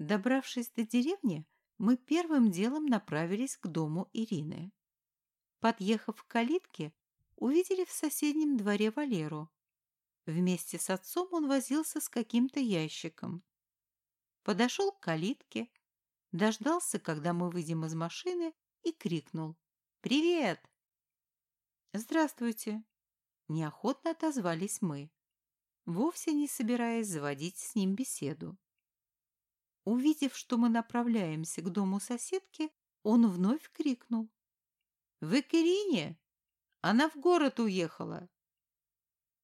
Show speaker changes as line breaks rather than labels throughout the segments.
Добравшись до деревни, мы первым делом направились к дому Ирины. Подъехав к калитке, увидели в соседнем дворе Валеру. Вместе с отцом он возился с каким-то ящиком. Подошел к калитке, дождался, когда мы выйдем из машины, и крикнул «Привет!». «Здравствуйте!» Неохотно отозвались мы, вовсе не собираясь заводить с ним беседу. Увидев, что мы направляемся к дому соседки, он вновь крикнул. «Вы к Ирине? Она в город уехала».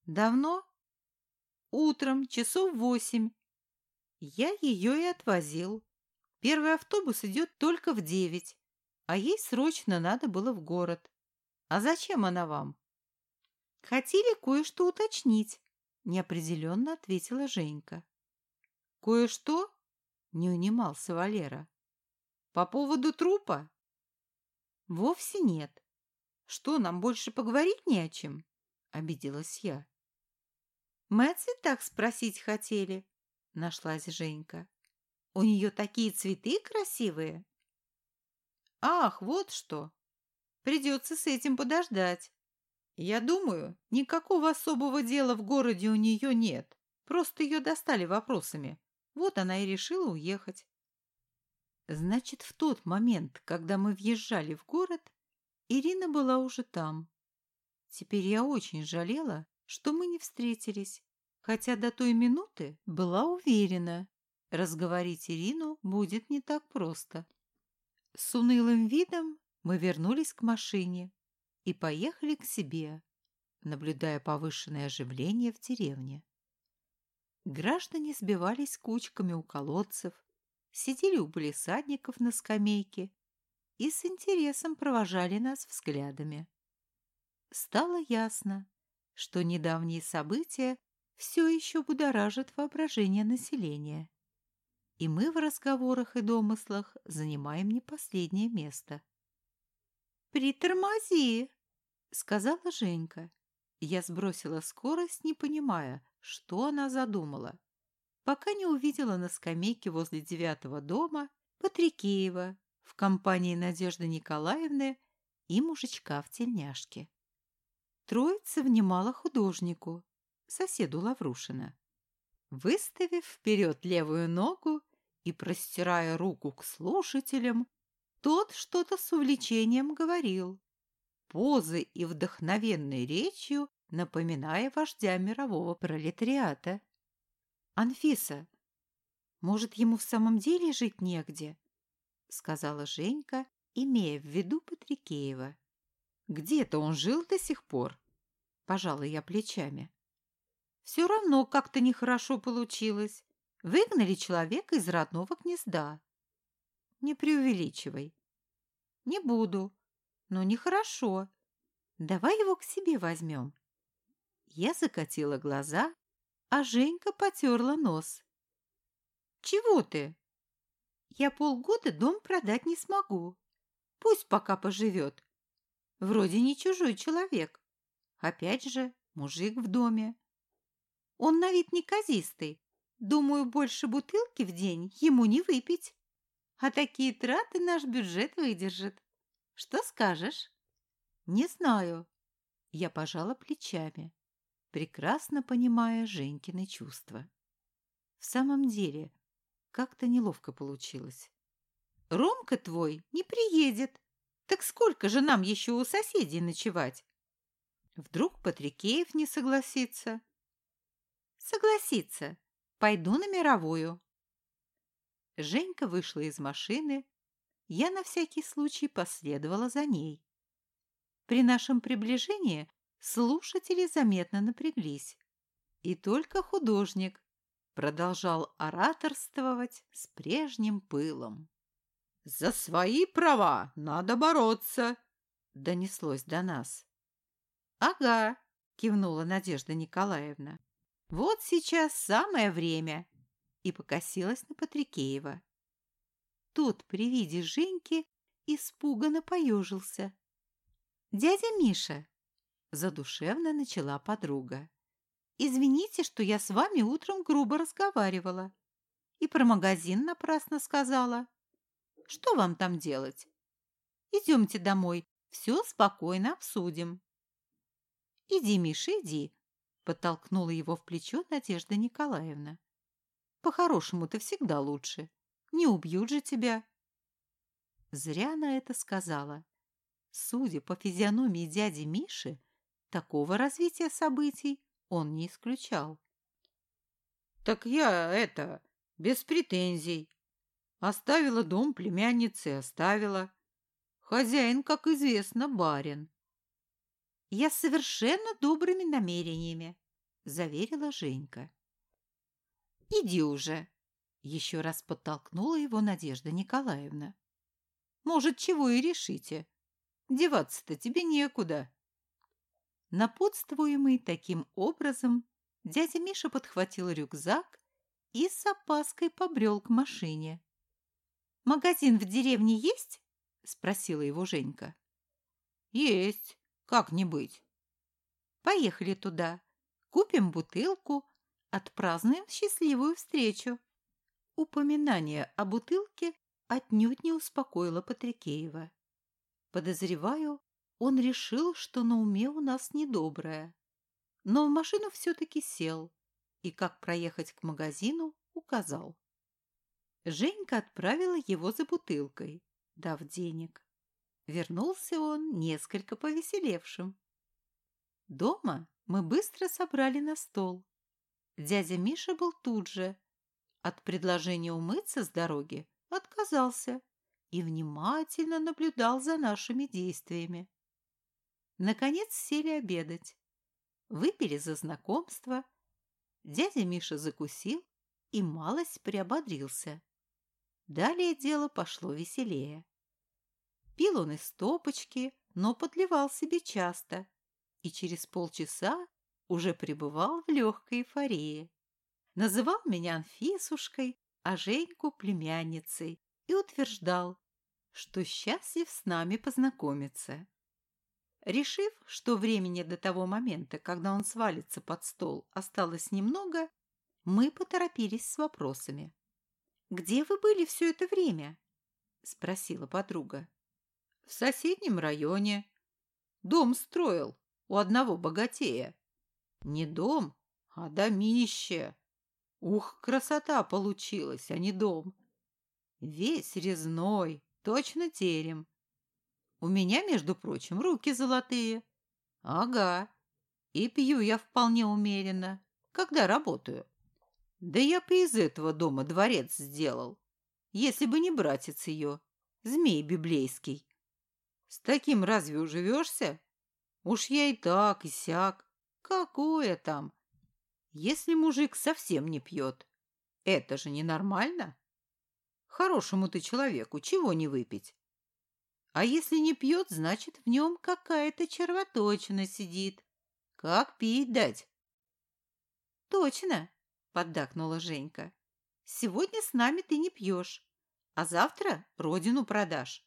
«Давно?» «Утром, часов восемь. Я ее и отвозил. Первый автобус идет только в девять, а ей срочно надо было в город. А зачем она вам?» «Хотели кое-что уточнить», — неопределенно ответила Женька. «Кое-что?» — не унимался Валера. «По поводу трупа?» «Вовсе нет. Что, нам больше поговорить не о чем?» — обиделась я. «Мы цветах спросить хотели», — нашлась Женька. «У нее такие цветы красивые». «Ах, вот что! Придется с этим подождать. Я думаю, никакого особого дела в городе у нее нет. Просто ее достали вопросами. Вот она и решила уехать. Значит, в тот момент, когда мы въезжали в город, Ирина была уже там. Теперь я очень жалела, что мы не встретились, хотя до той минуты была уверена, разговорить Ирину будет не так просто. С унылым видом мы вернулись к машине, и поехали к себе, наблюдая повышенное оживление в деревне. Граждане сбивались кучками у колодцев, сидели у полисадников на скамейке и с интересом провожали нас взглядами. Стало ясно, что недавние события все еще будоражат воображение населения, и мы в разговорах и домыслах занимаем не последнее место. «Притормози!» сказала Женька. Я сбросила скорость, не понимая, что она задумала, пока не увидела на скамейке возле девятого дома Патрикеева в компании Надежды Николаевны и мужичка в тельняшке. Троица внимала художнику, соседу Лаврушина. Выставив вперед левую ногу и простирая руку к слушателям, тот что-то с увлечением говорил, позой и вдохновенной речью, напоминая вождя мирового пролетариата. «Анфиса, может, ему в самом деле жить негде?» — сказала Женька, имея в виду Патрикеева. «Где-то он жил до сих пор?» — пожала я плечами. «Все равно как-то нехорошо получилось. Выгнали человека из родного гнезда». «Не преувеличивай». «Не буду. Но нехорошо. Давай его к себе возьмем. Я закатила глаза, а Женька потерла нос. Чего ты? Я полгода дом продать не смогу. Пусть пока поживет. Вроде не чужой человек. Опять же, мужик в доме. Он на вид неказистый. Думаю, больше бутылки в день ему не выпить. А такие траты наш бюджет выдержит. Что скажешь? Не знаю. Я пожала плечами, прекрасно понимая Женькины чувства. В самом деле, как-то неловко получилось. Ромка твой не приедет. Так сколько же нам еще у соседей ночевать? Вдруг Патрикеев не согласится? Согласится. Пойду на мировую. Женька вышла из машины, я на всякий случай последовала за ней. При нашем приближении слушатели заметно напряглись. И только художник продолжал ораторствовать с прежним пылом. «За свои права надо бороться!» — донеслось до нас. «Ага», — кивнула Надежда Николаевна. «Вот сейчас самое время!» и покосилась на Патрикеева. Тот при виде Женьки испуганно поежился. «Дядя Миша!» – задушевно начала подруга. «Извините, что я с вами утром грубо разговаривала. И про магазин напрасно сказала. Что вам там делать? Идемте домой, все спокойно обсудим. Иди, Миша, иди, подтолкнула его в плечо Надежда Николаевна. По-хорошему ты всегда лучше. Не убьют же тебя. Зря она это сказала. Судя по физиономии дяди Миши, такого развития событий он не исключал.
«Так я это, без претензий. Оставила дом племянницы, оставила. Хозяин, как известно, барин».
«Я совершенно добрыми намерениями», — заверила Женька. «Иди уже», — еще раз подтолкнула его Надежда Николаевна. «Может, чего и решите. Деваться-то тебе некуда». Напутствуемый таким образом, дядя Миша подхватил рюкзак и с опаской побрел к машине. «Магазин в деревне есть?» – спросила его Женька.
«Есть. Как не быть?»
«Поехали туда. Купим бутылку, отпразднуем счастливую встречу». Упоминание о бутылке отнюдь не успокоило Патрикеева. Подозреваю, он решил, что на уме у нас недоброе. Но в машину все-таки сел и, как проехать к магазину, указал. Женька отправила его за бутылкой, дав денег. Вернулся он несколько повеселевшим. Дома мы быстро собрали на стол. Дядя Миша был тут же. От предложения умыться с дороги отказался и внимательно наблюдал за нашими действиями. Наконец сели обедать. Выпили за знакомство. Дядя Миша закусил и малость приободрился. Далее дело пошло веселее. Пил он из стопочки, но подливал себе часто, и через полчаса уже пребывал в легкой эйфории. Называл меня Анфисушкой, а Женьку племянницей и утверждал, что счастлив с нами познакомиться. Решив, что времени до того момента, когда он свалится под стол, осталось немного, мы поторопились с вопросами. «Где вы были все это время?» – спросила подруга.
«В соседнем районе. Дом строил у одного богатея. Не дом, а домище. Ух, красота получилась, а не дом. Весь резной, точно терем. У меня, между прочим, руки золотые. Ага. И пью я вполне умеренно, когда работаю. Да я бы из этого дома дворец сделал, если бы не братец ее, змей библейский. С таким разве уживешься? Уж я и так, и сяк. Какое там? Если мужик совсем не пьет, это же ненормально. Хорошему ты человеку чего не выпить? А если не пьет, значит, в нем какая-то червоточина сидит. Как пить дать?
Точно, поддакнула Женька. Сегодня с нами ты не пьешь, а завтра родину продашь.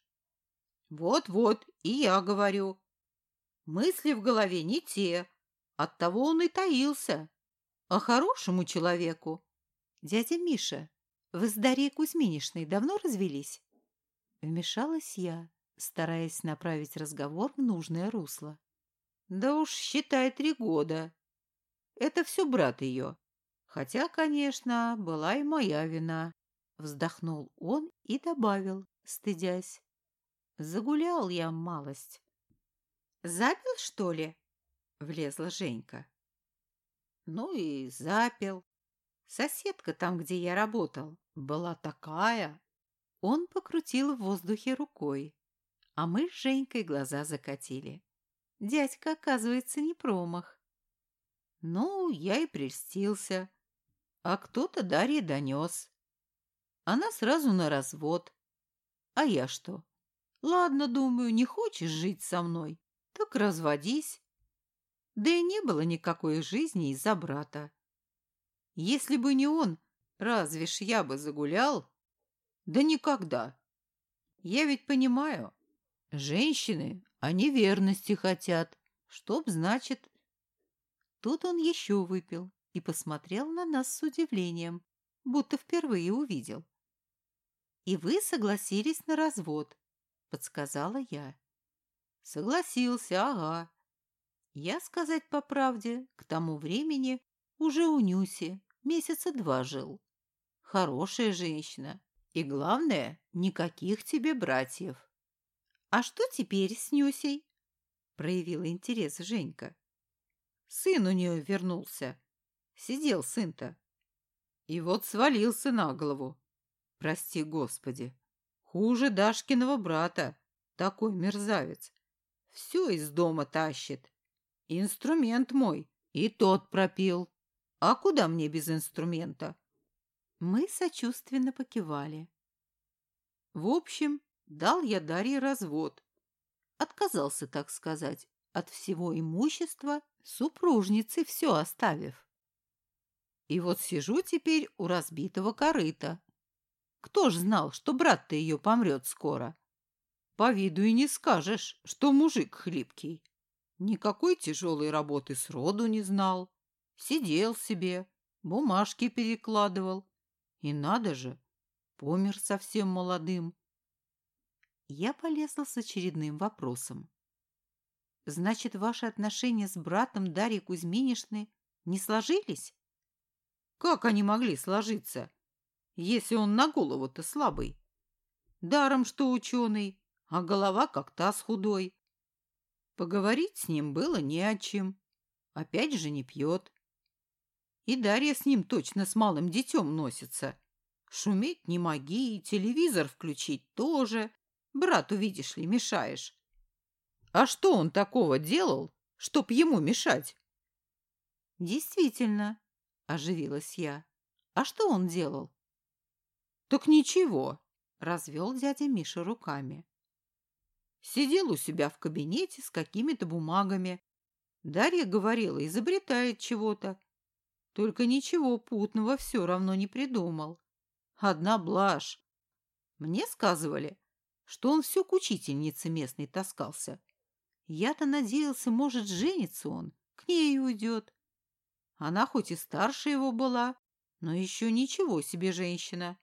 Вот-вот, и я говорю. Мысли в голове не те, оттого он и таился. А хорошему человеку...
Дядя Миша, вы с Дарьей Кузьминишной давно развелись? Вмешалась я стараясь направить разговор в нужное русло.
«Да уж, считай, три года. Это все брат ее. Хотя, конечно, была и моя вина».
Вздохнул он и добавил, стыдясь. «Загулял я малость». «Запил, что ли?» — влезла Женька.
«Ну и запил. Соседка там, где я работал, была такая».
Он покрутил в воздухе рукой а мы с Женькой глаза закатили. Дядька, оказывается, не промах.
Ну, я и прельстился. А кто-то Дарье донес. Она сразу на развод. А я что? Ладно, думаю, не хочешь жить со мной, так разводись. Да и не было никакой жизни из-за брата. Если бы не он, разве ж я бы загулял? Да никогда. Я ведь понимаю, Женщины, они верности хотят. Чтоб, значит...
Тут он еще выпил и посмотрел на нас с удивлением. будто впервые увидел. «И вы согласились на развод», — подсказала я. «Согласился, ага. Я, сказать по правде, к тому времени уже у Нюси месяца два жил. Хорошая женщина. И главное, никаких тебе братьев. А что теперь с Нюсей? Проявила интерес Женька. Сын у нее вернулся. Сидел сын-то. И вот свалился на голову. Прости, Господи. Хуже Дашкиного брата. Такой мерзавец. Все из дома тащит. Инструмент мой. И тот пропил. А куда мне без инструмента? Мы сочувственно покивали. В общем, дал я Дарье развод. Отказался, так сказать, от всего имущества, супружницы все оставив. И вот сижу теперь у разбитого корыта. Кто ж знал, что брат-то ее помрет скоро? По виду и не скажешь, что мужик хлипкий. Никакой тяжелой работы сроду не знал. Сидел себе, бумажки перекладывал, и надо же, помер совсем молодым. Я полезла с очередным вопросом. Значит, ваши отношения с братом Дарьи Кузьминишны не сложились? Как они могли сложиться, если он на голову-то слабый? Даром, что ученый, а голова как таз худой. Поговорить с ним было не о чем. Опять же не пьет. И Дарья с ним точно с малым детем носится. Шуметь не моги, телевизор включить тоже. Брату, видишь ли, мешаешь. А что он такого делал, чтоб ему мешать? Действительно, оживилась я. А что он делал? Так ничего, развел дядя Миша руками. Сидел у себя в кабинете с какими-то бумагами. Дарья говорила, изобретает чего-то. Только ничего путного все равно не придумал. Одна блажь. Мне сказывали, что он все к учительнице местной таскался. Я-то надеялся, может, женится он, к ней уйдет. Она хоть и старше его была, но еще ничего себе женщина.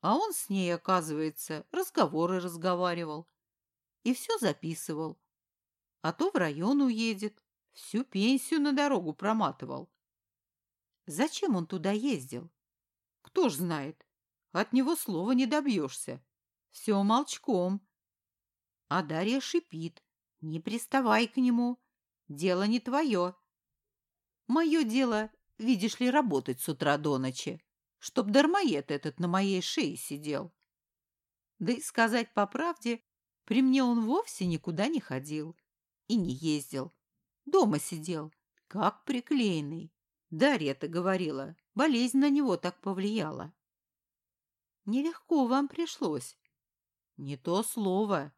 А он с ней, оказывается, разговоры разговаривал и все записывал. А то в район уедет, всю пенсию на дорогу проматывал. Зачем он туда ездил? Кто ж знает. От него слова не добьешься. Все молчком. А Дарья шипит. Не приставай к нему. Дело не твое. Мое дело, видишь ли, работать с утра до ночи, чтоб дармоед этот на моей шее сидел. Да и сказать по правде, при мне он вовсе никуда не ходил и не ездил. Дома сидел, как приклеенный. Дарья-то говорила, болезнь на него так повлияла. Нелегко вам пришлось. Не то слово.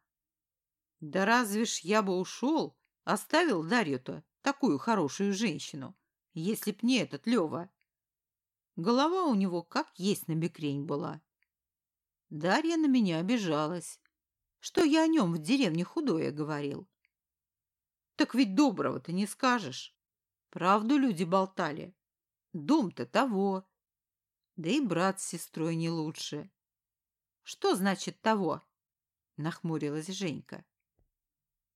Да разве ж я бы ушел, оставил Дарью-то, такую хорошую женщину, если б не этот Лева. Голова у него как есть на бекрень была. Дарья на меня обижалась что я о нем в деревне худое говорил. Так ведь доброго-то не скажешь. Правду люди болтали. Дом-то того. Да и брат с сестрой не лучше. Что значит того? Нахмурилась Женька.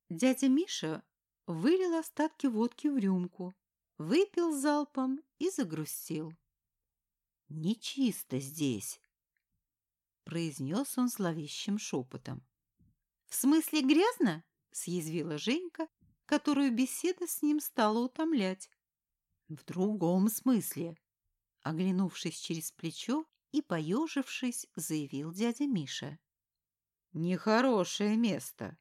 Дядя Миша вылил остатки водки в рюмку, выпил залпом и загрустил. «Нечисто здесь», — произнес он зловещим шепотом. «В смысле грязно?» – съязвила Женька, которую беседа с ним стала утомлять. «В другом смысле», – оглянувшись через плечо и поежившись, заявил дядя Миша. «Нехорошее место.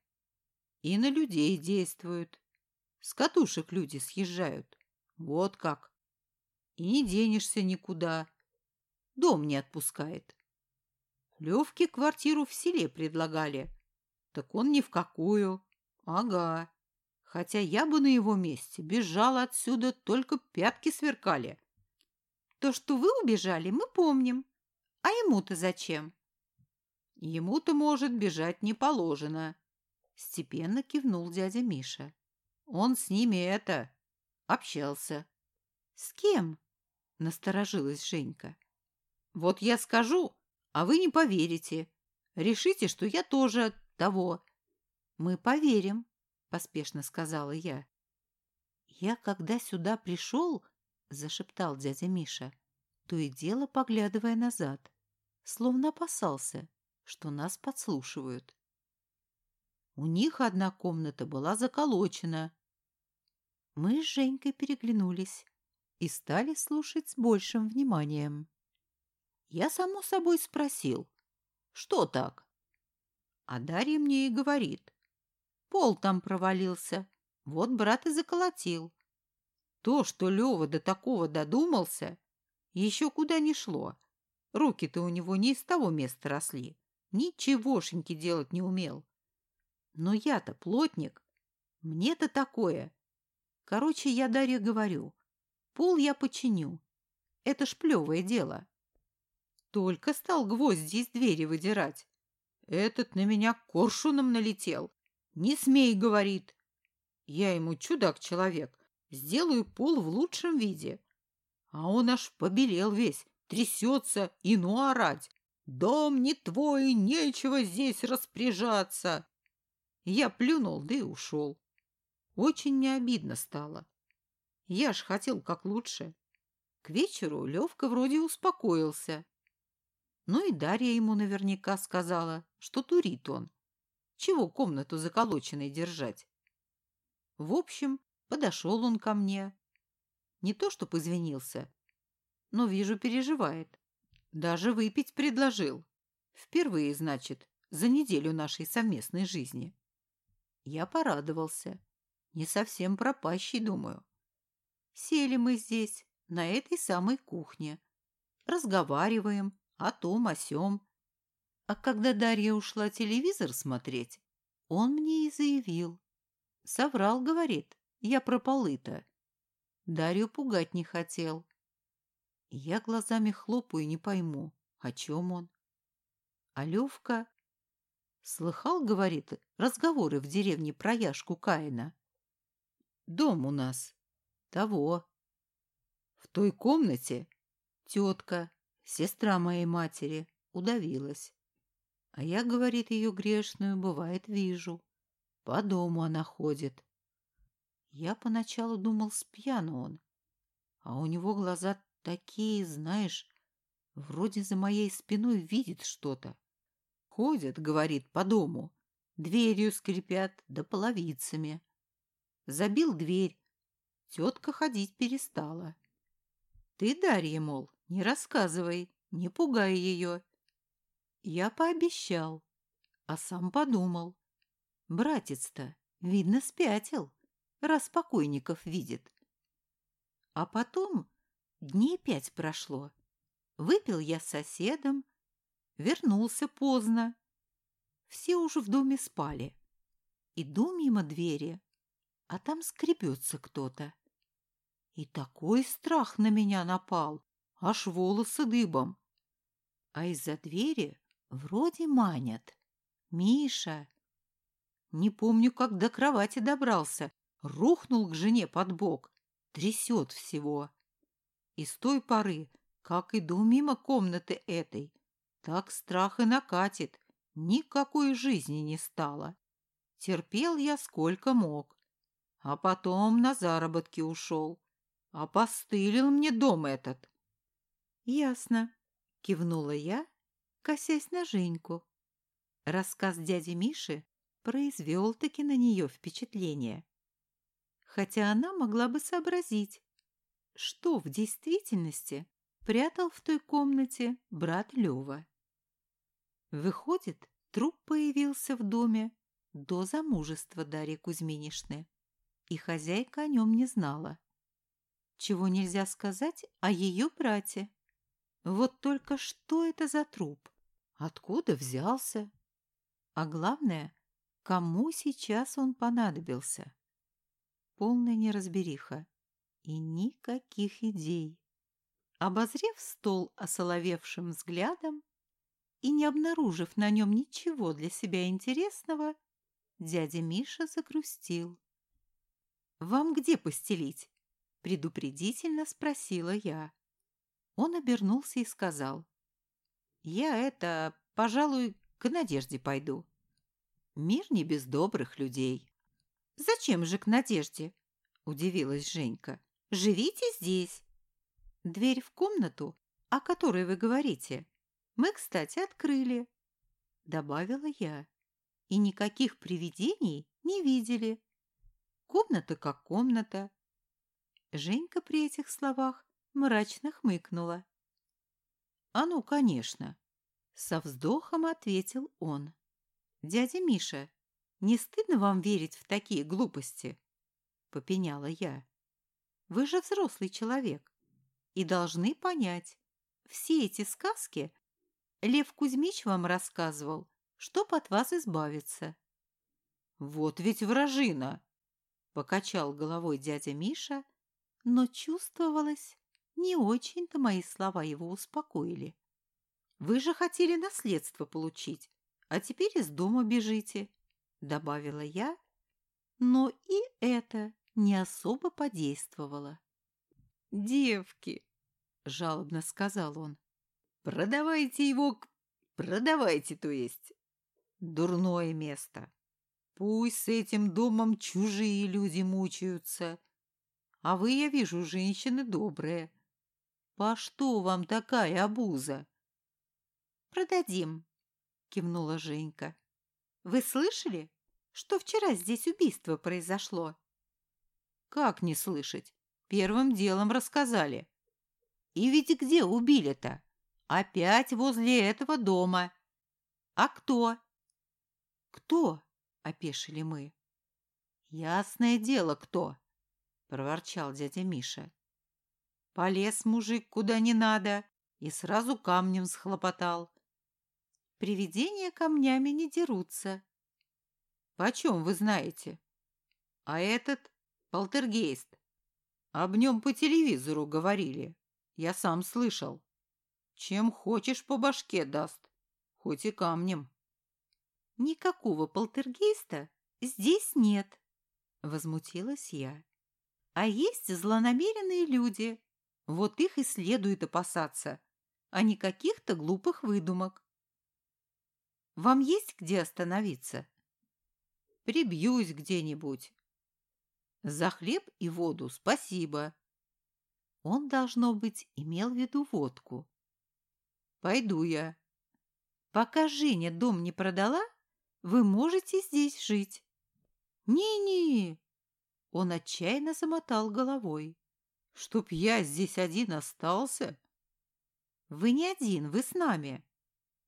И на людей действуют. С катушек люди съезжают. Вот как. И не денешься никуда. Дом не отпускает. Левке квартиру в селе предлагали» Так он ни в какую. Ага. Хотя я бы на его месте бежала отсюда, только пятки сверкали. То, что вы убежали, мы помним. А ему-то зачем? Ему-то, может, бежать не положено. Степенно кивнул дядя Миша. Он с ними это... общался. С кем? Насторожилась Женька.
Вот я скажу, а вы не поверите. Решите, что я тоже того.
Мы поверим, поспешно сказала я. Я, когда сюда пришел, зашептал дядя Миша, то и дело поглядывая назад, словно опасался, что нас подслушивают. У них одна комната была заколочена. Мы с Женькой переглянулись и стали слушать с большим вниманием. Я, само собой, спросил, что так? А Дарья мне и говорит, пол там провалился, вот брат и заколотил. То, что Лева до такого додумался, еще куда не шло. Руки-то у него не из того места росли. Ничегошеньки делать не умел. Но я-то плотник. Мне-то такое. Короче, я Дарье говорю. Пол я починю. Это ж плевое дело. Только стал гвозди из двери выдирать. Этот на меня коршуном налетел. «Не смей», — говорит. Я ему чудак-человек. Сделаю пол в лучшем виде. А он аж побелел весь, трясется и ну орать. «Дом не твой, нечего здесь распоряжаться!» Я плюнул, да и ушел. Очень необидно стало. Я ж хотел как лучше. К вечеру Левка вроде успокоился. Ну и Дарья ему наверняка сказала, что турит он. Чего комнату заколоченной держать? В общем, подошел он ко мне. Не то, чтоб извинился, но, вижу, переживает. Даже выпить предложил. Впервые, значит, за неделю нашей совместной жизни. Я порадовался. Не совсем пропащий, думаю. Сели мы здесь, на этой самой кухне. Разговариваем о том, о сём. А когда Дарья ушла телевизор смотреть, он мне и заявил. Соврал, говорит, я про полы-то. Дарью пугать не хотел. Я глазами хлопаю и не пойму, о чем он. А Левка Слыхал, говорит, разговоры в деревне про Яшку Каина. Дом у нас. Того. В той комнате тетка, сестра моей матери, удавилась. А я, говорит, ее грешную, бывает, вижу. По дому она ходит. Я поначалу думал, спьяну он. А у него глаза такие, знаешь, вроде за моей спиной видит что-то. Ходят, говорит, по дому, дверью скрипят, да половицами. Забил дверь. Тетка ходить перестала. Ты, Дарья, мол, не рассказывай, не пугай ее. Я пообещал, а сам подумал. Братец-то, видно, спятил, раз покойников видит. А потом дней пять прошло. Выпил я с соседом, Вернулся поздно. Все уже в доме спали. Иду мимо двери, а там скребется кто-то. И такой страх на меня напал, аж волосы дыбом. А из-за двери вроде манят. Миша. Не помню, как до кровати добрался. Рухнул к жене под бок. Трясет всего. И с той поры, как иду мимо комнаты этой, так страх и накатит. Никакой жизни не стало. Терпел я сколько мог. А потом на заработки ушел. Опостылил мне дом этот. Ясно, кивнула я, косясь на Женьку. Рассказ дяди Миши произвел-таки на нее впечатление. Хотя она могла бы сообразить, что в действительности прятал в той комнате брат Лева. Выходит, труп появился в доме до замужества Дарьи Кузьминишны, и хозяйка о нем не знала. Чего нельзя сказать о ее брате. Вот только что это за труп? Откуда взялся? А главное, кому сейчас он понадобился? Полная неразбериха и никаких идей. Обозрев стол осоловевшим взглядом, и, не обнаружив на нем ничего для себя интересного, дядя Миша загрустил. «Вам где постелить?» — предупредительно спросила я. Он обернулся и сказал.
Я это, пожалуй, к Надежде пойду. Мир не без добрых людей.
Зачем же к Надежде? Удивилась Женька. Живите здесь. Дверь в комнату, о которой вы говорите, мы, кстати, открыли. Добавила я. И никаких привидений не видели. Комната как комната. Женька при этих словах мрачно хмыкнула.
«А ну, конечно!»
Со вздохом ответил он. «Дядя Миша, не стыдно вам верить в такие глупости?» Попеняла я. «Вы же взрослый человек и должны понять, все эти сказки Лев Кузьмич вам рассказывал, чтоб от вас избавиться».
«Вот ведь вражина!» — покачал головой дядя Миша,
но чувствовалось, не очень-то мои слова его успокоили. «Вы же хотели наследство получить, а теперь из дома бежите», — добавила я, но и это не особо подействовало.
«Девки!» — жалобно сказал он. «Продавайте его к... Продавайте, то есть. Дурное место. Пусть с этим домом чужие люди мучаются. А вы, я вижу, женщины добрые. По что вам такая обуза?
Продадим, кивнула Женька. Вы слышали, что вчера здесь убийство произошло?
Как не слышать? Первым делом рассказали. И ведь где убили-то? Опять возле этого дома. А кто?
Кто? Опешили мы.
Ясное дело, кто? Проворчал дядя Миша. Полез мужик куда не надо и сразу камнем схлопотал.
Привидения камнями не дерутся.
Почем вы знаете? А этот полтергейст. Об нем по телевизору говорили. Я сам слышал. Чем хочешь по башке даст, хоть и камнем.
Никакого полтергейста здесь нет, возмутилась я. А есть злонамеренные люди, вот их и следует опасаться, а не каких-то глупых выдумок. Вам есть где остановиться?
Прибьюсь где-нибудь. За хлеб и воду спасибо.
Он, должно быть, имел в виду водку.
Пойду я.
Пока Женя дом не продала, вы можете здесь жить.
Не-не.
Он отчаянно замотал головой.
Чтоб я здесь один остался?
Вы не один, вы с нами.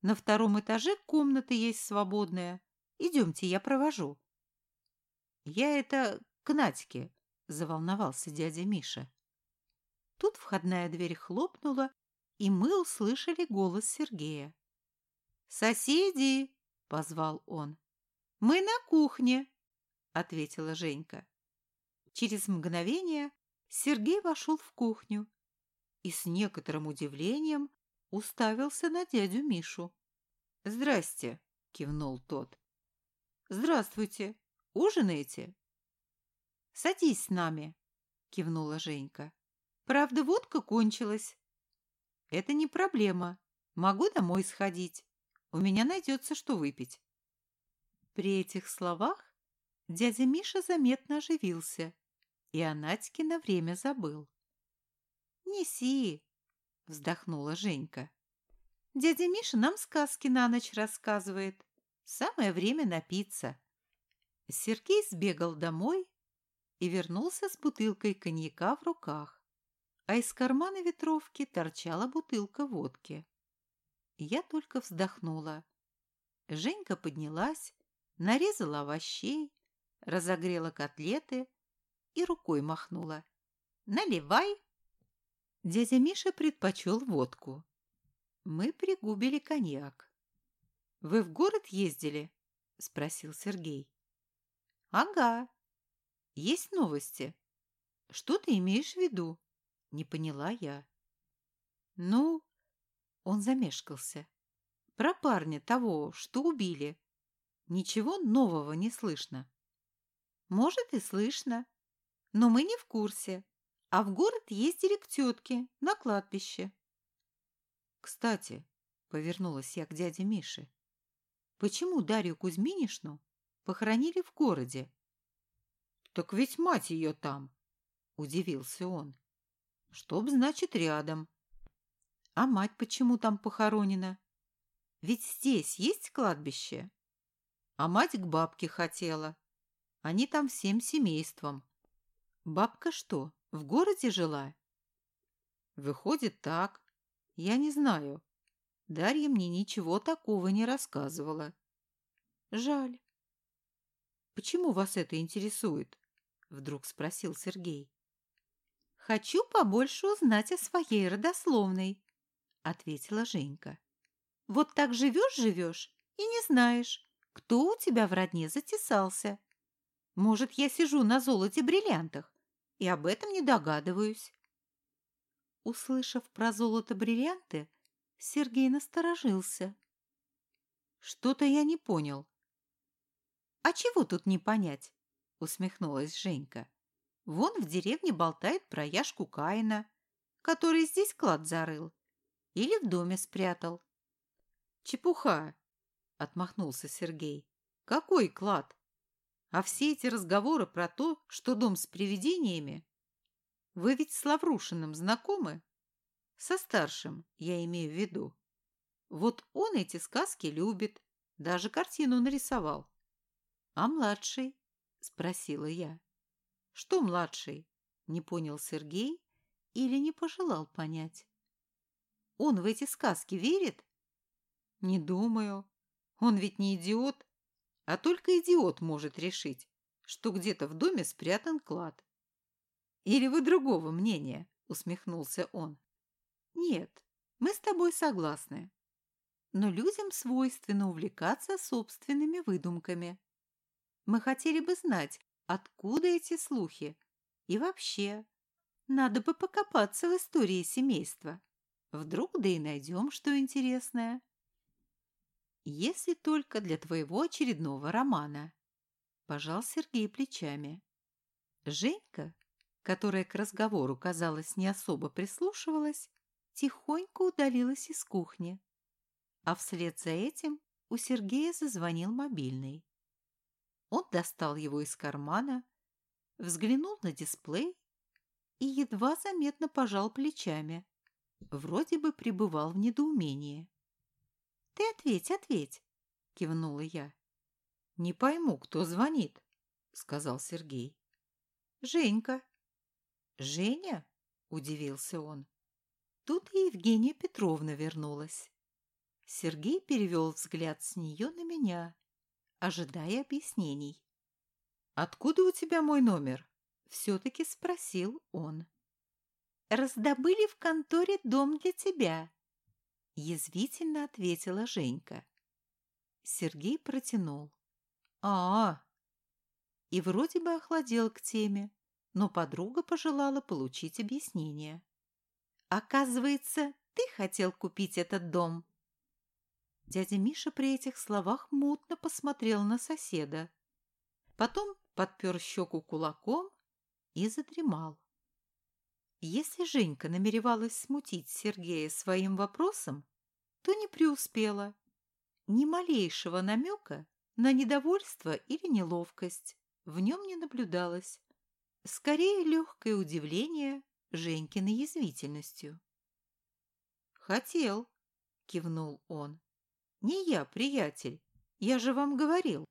На втором этаже комната есть свободная. Идемте, я провожу.
Я это к Надьке, заволновался дядя Миша.
Тут входная дверь хлопнула, и мы услышали голос Сергея.
«Соседи!» — позвал он.
«Мы на кухне!» — ответила Женька. Через мгновение Сергей вошел в кухню и с некоторым удивлением уставился на дядю Мишу.
«Здрасте!» — кивнул тот.
«Здравствуйте! Ужинаете?» «Садись с нами!» — кивнула Женька. «Правда, водка кончилась». «Это не проблема. Могу домой сходить. У меня найдется, что выпить». При этих словах дядя Миша заметно оживился и о Надьке на время забыл. «Неси!» — вздохнула Женька. «Дядя Миша нам сказки на ночь рассказывает. Самое время напиться». Сергей сбегал домой и вернулся с бутылкой коньяка в руках, а из кармана ветровки торчала бутылка водки. Я только вздохнула. Женька поднялась, нарезала овощей, разогрела котлеты и рукой махнула. «Наливай!» Дядя Миша предпочел водку. Мы пригубили коньяк. «Вы в город ездили?» – спросил Сергей. «Ага. Есть новости. Что ты имеешь в виду?» – не поняла я. «Ну...» – он замешкался. «Про парня того, что убили. Ничего нового не слышно». «Может, и слышно но мы не в курсе. А в город ездили к тетке на кладбище.
Кстати,
Повернулась я к дяде Мише. Почему Дарью Кузьминишну похоронили в городе?
Так ведь мать ее там, удивился он. Чтоб, значит, рядом.
А мать почему там похоронена? Ведь здесь есть кладбище. А мать к бабке хотела. Они там всем семейством. Бабка что, в городе жила? Выходит так. Я не знаю. Дарья мне ничего такого не рассказывала. Жаль. Почему вас это интересует? Вдруг спросил Сергей. Хочу побольше узнать о своей родословной, ответила Женька. Вот так живешь-живешь и не знаешь, кто у тебя в родне затесался. Может, я сижу на золоте-бриллиантах и об этом не догадываюсь. Услышав про золото-бриллианты, Сергей насторожился. Что-то я не понял. А чего тут не понять? Усмехнулась Женька. Вон в деревне болтает про Яшку Каина, который здесь клад зарыл или в доме спрятал. Чепуха, отмахнулся Сергей. Какой клад? А все эти разговоры про то, что дом с привидениями... Вы ведь с Лаврушиным знакомы? Со старшим, я имею в виду. Вот он эти сказки любит, даже картину нарисовал. А младший? Спросила я. Что младший? Не понял Сергей или не пожелал понять. Он в эти сказки верит? Не думаю. Он ведь не идиот, а только идиот может решить, что где-то в доме спрятан клад. Или вы другого мнения? Усмехнулся он. Нет, мы с тобой согласны. Но людям свойственно увлекаться собственными выдумками. Мы хотели бы знать, откуда эти слухи. И вообще, надо бы покопаться в истории семейства. Вдруг да и найдем что интересное. Если только для твоего очередного романа. Пожал Сергей плечами. Женька, которая к разговору, казалось, не особо прислушивалась, тихонько удалилась из кухни. А вслед за этим у Сергея зазвонил мобильный. Он достал его из кармана, взглянул на дисплей и едва заметно пожал плечами. Вроде бы пребывал в недоумении. «Ты ответь, ответь!» — кивнула я. «Не пойму, кто звонит», — сказал Сергей. «Женька». «Женя?» — удивился он. Тут и Евгения Петровна вернулась. Сергей перевел взгляд с нее на меня, ожидая объяснений. «Откуда у тебя мой номер?» — все-таки спросил он. «Раздобыли в конторе дом для тебя», — язвительно ответила Женька. Сергей протянул. а, -а, И вроде бы охладел к теме, но подруга пожелала получить объяснение. Оказывается, ты хотел купить этот дом. Дядя Миша при этих словах мутно посмотрел на соседа. Потом подпер щеку кулаком и задремал. Если Женька намеревалась смутить Сергея своим вопросом, то не преуспела. Ни малейшего намека на недовольство или неловкость в нем не наблюдалось. Скорее легкое удивление Женькиной язвительностью. «Хотел», — кивнул он. «Не я, приятель. Я же вам говорил».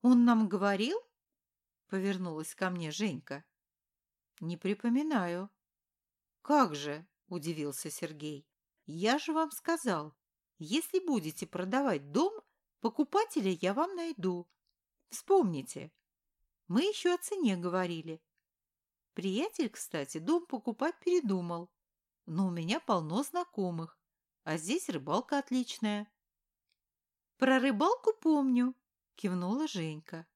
«Он нам говорил?» — повернулась ко мне Женька. «Не припоминаю». «Как же?» — удивился Сергей. «Я же вам сказал, если будете продавать дом, покупателя я вам найду. Вспомните, мы еще о цене говорили. Приятель, кстати, дом покупать передумал. Но у меня полно знакомых, а здесь рыбалка отличная. Про рыбалку помню, кивнула Женька.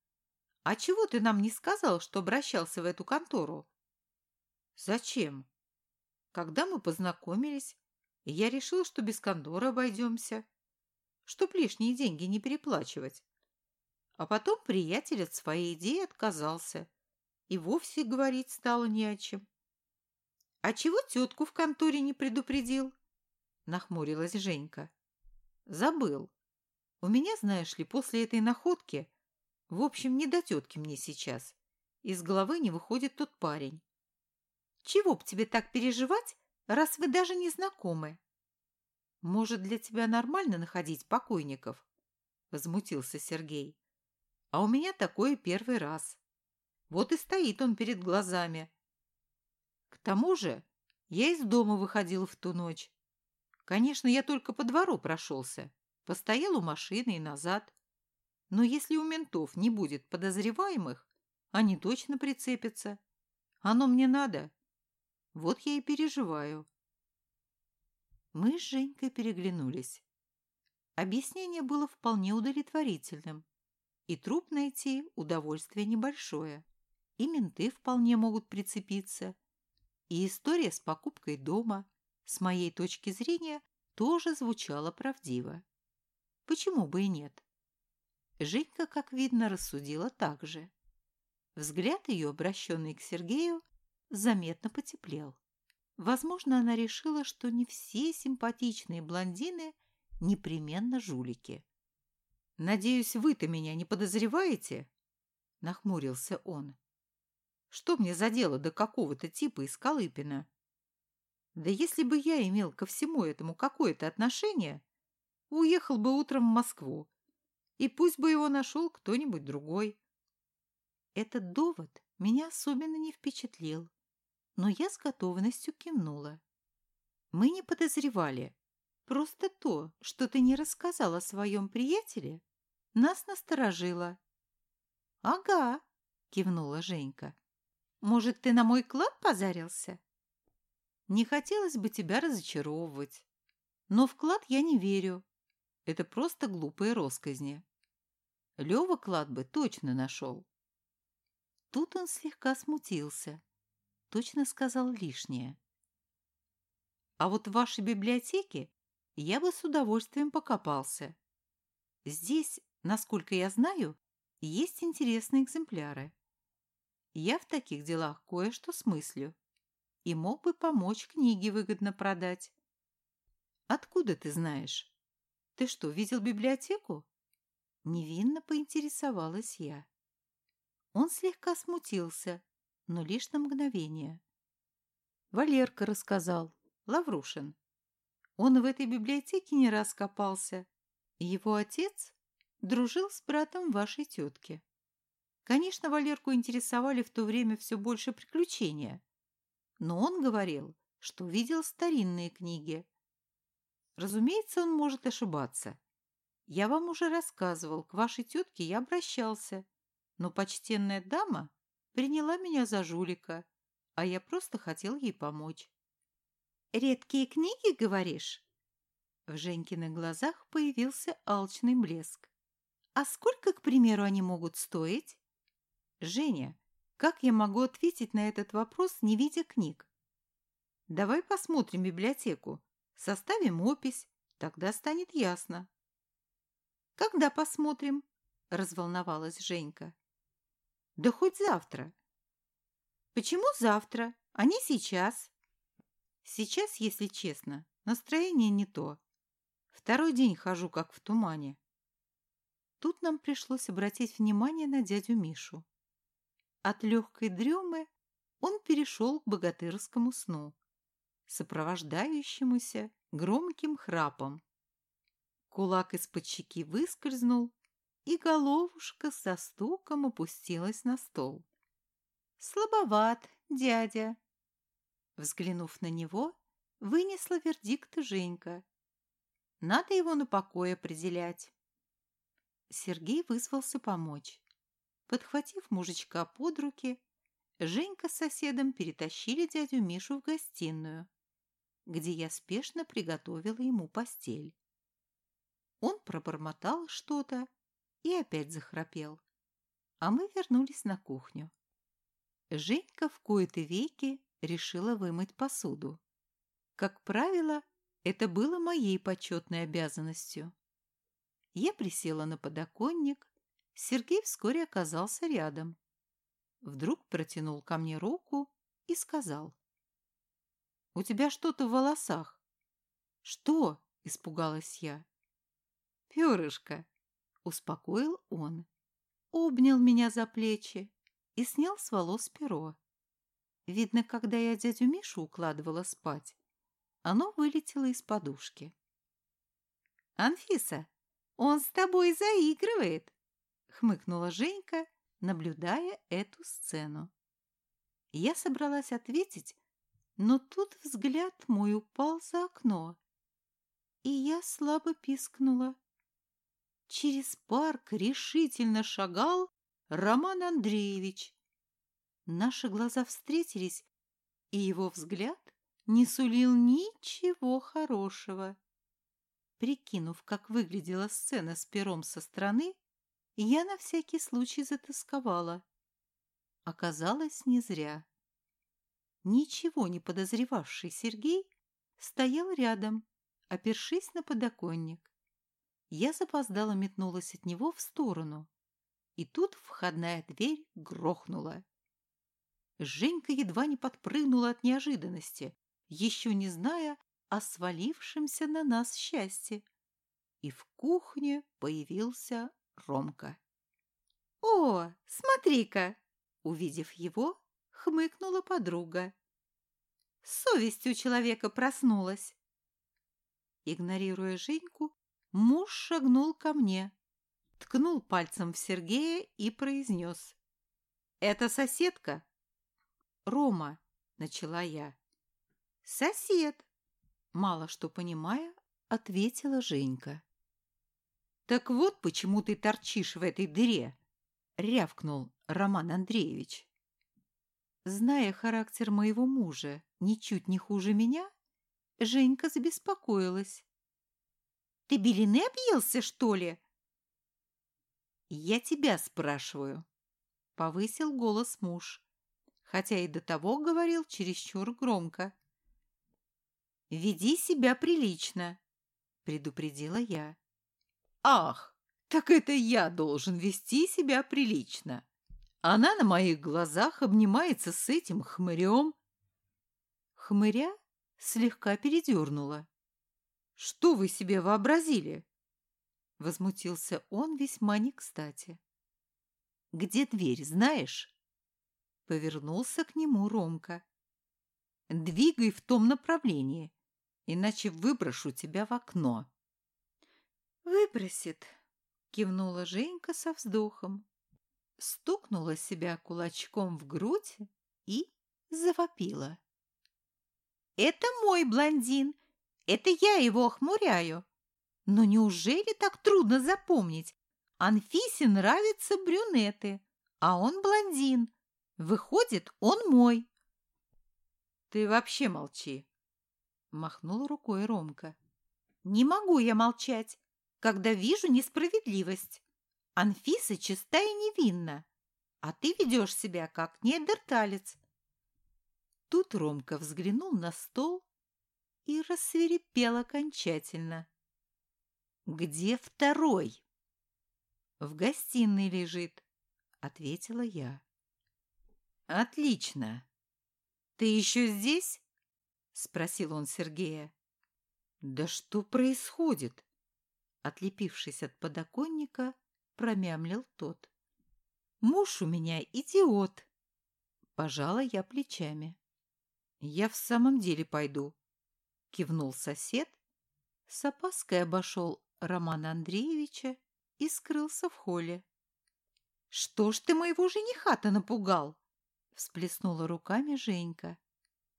А чего ты нам не сказал, что обращался в эту контору? Зачем? Когда мы познакомились, я решил, что без кондора обойдемся, чтоб лишние деньги не переплачивать. А потом приятель от своей идеи отказался и вовсе говорить стало не о чем. А чего тетку в конторе не предупредил? нахмурилась Женька. Забыл. У меня, знаешь ли, после этой находки, в общем, не до тетки мне сейчас. Из головы не выходит тот парень. Чего б тебе так переживать, раз вы даже не знакомы? Может, для тебя нормально находить покойников? Возмутился Сергей. А у меня такое первый раз. Вот и стоит он перед глазами. К тому же я из дома выходил в ту ночь. Конечно, я только по двору прошелся, постоял у машины и назад. Но если у ментов не будет подозреваемых, они точно прицепятся. Оно мне надо. Вот я и переживаю. Мы с Женькой переглянулись. Объяснение было вполне удовлетворительным. И труп найти удовольствие небольшое. И менты вполне могут прицепиться. И история с покупкой дома, с моей точки зрения, тоже звучала правдиво. Почему бы и нет? Женька, как видно, рассудила так же. Взгляд ее, обращенный к Сергею, заметно потеплел. Возможно, она решила, что не все симпатичные блондины непременно жулики. «Надеюсь, вы-то меня не подозреваете?» — нахмурился он. «Что мне за дело до какого-то типа из Колыпина? Да если бы я имел ко всему этому какое-то отношение, уехал бы утром в Москву, и пусть бы его нашел кто-нибудь другой». Этот довод меня особенно не впечатлил но я с готовностью кивнула. Мы не подозревали. Просто то, что ты не рассказал о своем приятеле, нас насторожило. «Ага», — кивнула Женька. «Может, ты на мой клад позарился?» «Не хотелось бы тебя разочаровывать. Но в клад я не верю. Это просто глупые росказни. Лёва клад бы точно нашел». Тут он слегка смутился точно сказал лишнее. А вот в вашей библиотеке я бы с удовольствием покопался. Здесь, насколько я знаю, есть интересные экземпляры. Я в таких делах кое-что смыслю и мог бы помочь книги выгодно продать. Откуда ты знаешь? Ты что, видел библиотеку? Невинно поинтересовалась я. Он слегка смутился, но лишь на мгновение. Валерка рассказал, Лаврушин. Он в этой библиотеке не раз копался. Его отец дружил с братом вашей тетки. Конечно, Валерку интересовали в то время все больше приключения. Но он говорил, что видел старинные книги. Разумеется, он может ошибаться. Я вам уже рассказывал, к вашей тетке я обращался, но почтенная дама приняла меня за жулика, а я просто хотел ей помочь. «Редкие книги, говоришь?» В Женькиных глазах появился алчный блеск. «А сколько, к примеру, они могут стоить?» «Женя, как я могу ответить на этот вопрос, не видя книг?» «Давай посмотрим библиотеку, составим опись, тогда станет ясно». «Когда посмотрим?» – разволновалась Женька. Да хоть завтра. Почему завтра, а не сейчас? Сейчас, если честно, настроение не то. Второй день хожу, как в тумане. Тут нам пришлось обратить внимание на дядю Мишу. От легкой дремы он перешел к богатырскому сну, сопровождающемуся громким храпом. Кулак из-под щеки выскользнул, и головушка со стуком опустилась на стол. «Слабоват, дядя!» Взглянув на него, вынесла вердикт Женька. «Надо его на покой определять». Сергей вызвался помочь. Подхватив мужичка под руки, Женька с соседом перетащили дядю Мишу в гостиную, где я спешно приготовила ему постель. Он пробормотал что-то, и опять захрапел. А мы вернулись на кухню. Женька в кои-то веки решила вымыть посуду. Как правило, это было моей почетной обязанностью. Я присела на подоконник, Сергей вскоре оказался рядом. Вдруг протянул ко мне руку и сказал. «У тебя что-то в волосах. «Что?» – испугалась я.
«Перышко!» – успокоил он.
Обнял меня за плечи и снял с волос перо. Видно, когда я дядю Мишу укладывала спать, оно вылетело из подушки.
«Анфиса, он с тобой заигрывает!» — хмыкнула Женька, наблюдая эту сцену.
Я собралась ответить, но тут взгляд мой упал за окно, и я слабо пискнула. Через парк решительно шагал Роман Андреевич. Наши глаза встретились, и его взгляд не сулил ничего хорошего. Прикинув, как выглядела сцена с пером со стороны, я на всякий случай затасковала. Оказалось, не зря. Ничего не подозревавший Сергей стоял рядом, опершись на подоконник. Я запоздала метнулась от него в сторону, и тут входная дверь грохнула. Женька едва не подпрыгнула от неожиданности, еще не зная, о свалившемся на нас счастье. И в кухне появился Ромка.
«О, смотри-ка!»
Увидев его, хмыкнула подруга.
Совесть у человека проснулась.
Игнорируя Женьку, муж шагнул ко мне, ткнул пальцем в Сергея и произнес.
«Это соседка?»
«Рома», — начала я.
«Сосед»,
Мало что понимая, ответила Женька.
«Так вот почему ты торчишь в этой дыре!»
— рявкнул Роман Андреевич. Зная характер моего мужа ничуть не хуже меня, Женька забеспокоилась.
«Ты белины объелся, что ли?»
«Я тебя спрашиваю», — повысил голос муж, хотя и до того говорил чересчур громко.
«Веди себя прилично», — предупредила я.
«Ах, так это я должен вести себя прилично. Она на моих глазах обнимается с этим хмырем». Хмыря слегка передернула. «Что вы себе вообразили?» Возмутился он весьма не кстати. «Где дверь, знаешь?» Повернулся к нему Ромка. «Двигай в том направлении, иначе выброшу тебя в окно».
«Выбросит», — кивнула Женька со вздохом,
стукнула себя кулачком в грудь и завопила.
«Это мой блондин, это я его охмуряю. Но неужели так трудно запомнить? Анфисе нравятся брюнеты, а он блондин. Выходит, он мой».
«Ты вообще молчи», Махнул рукой Ромка.
«Не могу я молчать, когда вижу несправедливость. Анфиса чистая и невинна, а ты ведешь себя как неандерталец».
Тут Ромка взглянул на стол и рассверепел окончательно. «Где второй?» «В гостиной лежит», — ответила я. «Отлично. Ты еще здесь?» — спросил он Сергея. «Да что происходит?» Отлепившись от подоконника, промямлил тот. «Муж у меня идиот!» Пожала я плечами. «Я в самом деле пойду», — кивнул сосед, с опаской обошел Романа Андреевича и скрылся в холле.
«Что ж ты моего жениха-то напугал?» — всплеснула руками Женька.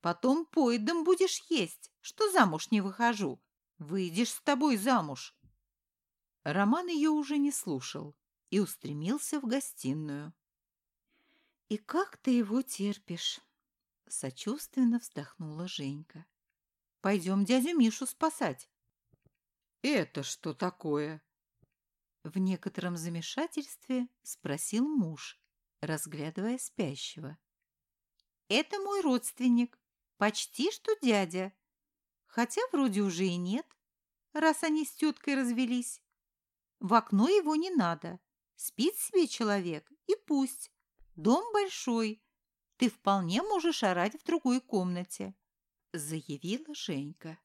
Потом поедом будешь есть, что замуж не выхожу. Выйдешь с тобой замуж.
Роман ее уже не слушал и устремился в гостиную.
«И как ты его терпишь?»
— сочувственно вздохнула Женька. «Пойдем дядю Мишу спасать». «Это что такое?» В некотором замешательстве спросил муж, разглядывая спящего.
«Это мой родственник. Почти что дядя. Хотя вроде уже и нет, раз они с теткой развелись. В окно его не надо. Спит себе человек, и пусть. Дом большой. Ты вполне можешь орать в другой комнате, заявила Женька.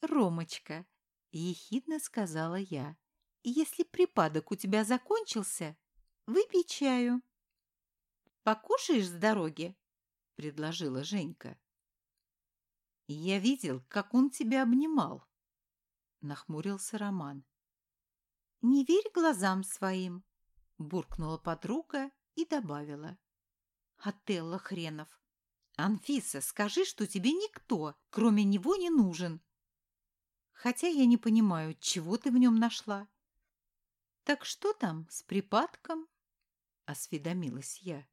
Ромочка, ехидно сказала я, если припадок у тебя закончился, выпей чаю. Покушаешь с дороги? предложила Женька. Я видел, как он тебя обнимал, нахмурился Роман. Не верь глазам своим, буркнула подруга и добавила. Отелло хренов. Анфиса, скажи, что тебе никто, кроме него, не нужен. Хотя я не понимаю, чего ты в нем нашла. Так что там с припадком? Осведомилась я.